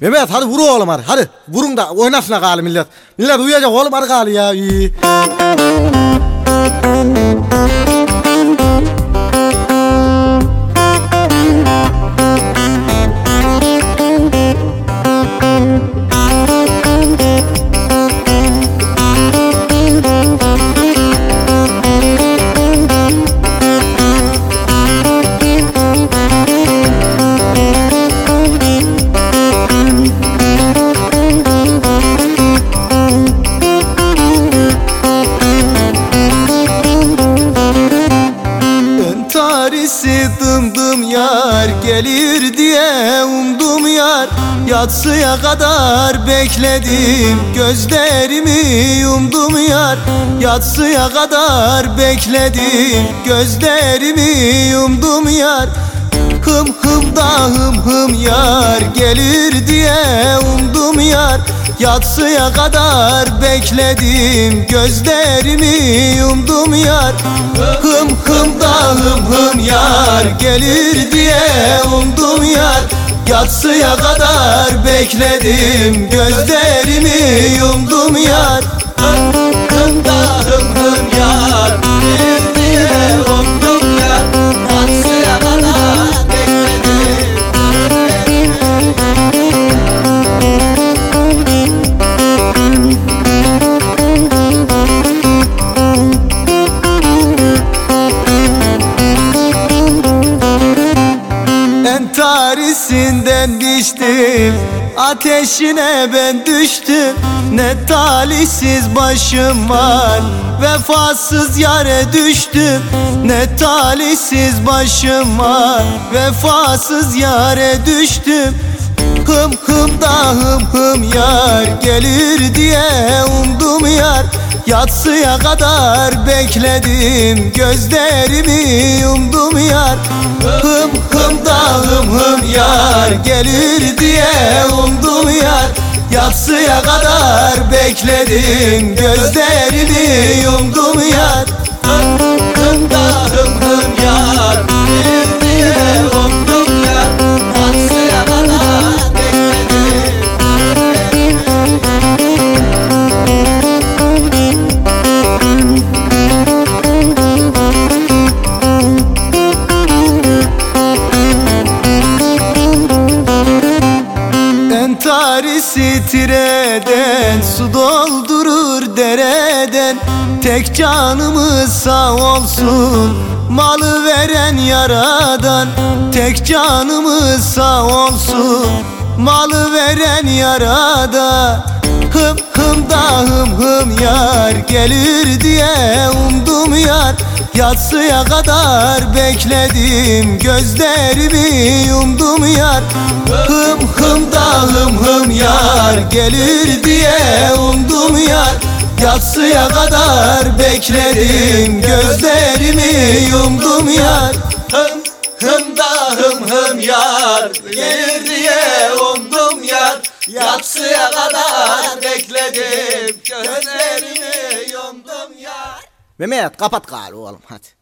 Mehmet hadi vur oğlum hadi. Hadi vurun da oynasın gali millet. Millet uyuyacak oğlum hadi ya. iyi. Dımdım yar Gelir diye umdum yar. Yatsıya kadar bekledim Gözlerimi yumdum yar. Yatsıya kadar bekledim Gözlerimi yumdum yar. Hım hım da hım hım yar Gelir diye umdum yar. Yatsıya kadar bekledim Gözlerimi yumdum yar. Hım hım hım hım yar Gelir diye umdum yar. Yatsıya kadar bekledim Gözlerimi yumdum yar. Hım hım da hım hım yar Entarisinden biçtim Ateşine ben düştüm. Ne talihsiz başım var Vefasız yare düştüm. Ne talihsiz başım var Vefasız yare düştüm. Hım hım da hım hım yar Gelir diye umdum Yatsıya kadar bekledim Gözlerimi yumdum yar. Hım hım da hım yar Gelir diye umdum yar. Yatsıya kadar bekledim Gözlerimi yumdum yar. Hım hım da hım Entarisi tireden Su doldurur dereden. Tek canımız sağ olsun Malı veren yaradan. Tek canımız sağ olsun Malı veren yarada. Hım hım da hım hım yar Gelir diye umdum yar. Yatsıya kadar bekledim Gözlerimi yumdum yar. Hım hım hım hım yar Gelir diye umdum yar. Yatsıya kadar bekledim Gözlerimi yumdum yar. Hım hım da hım yar Gelir diye umdum yar. Yatsıya kadar bekledim Gözlerimi yumdum yar. Mehmet kapat gali oğlum hadi.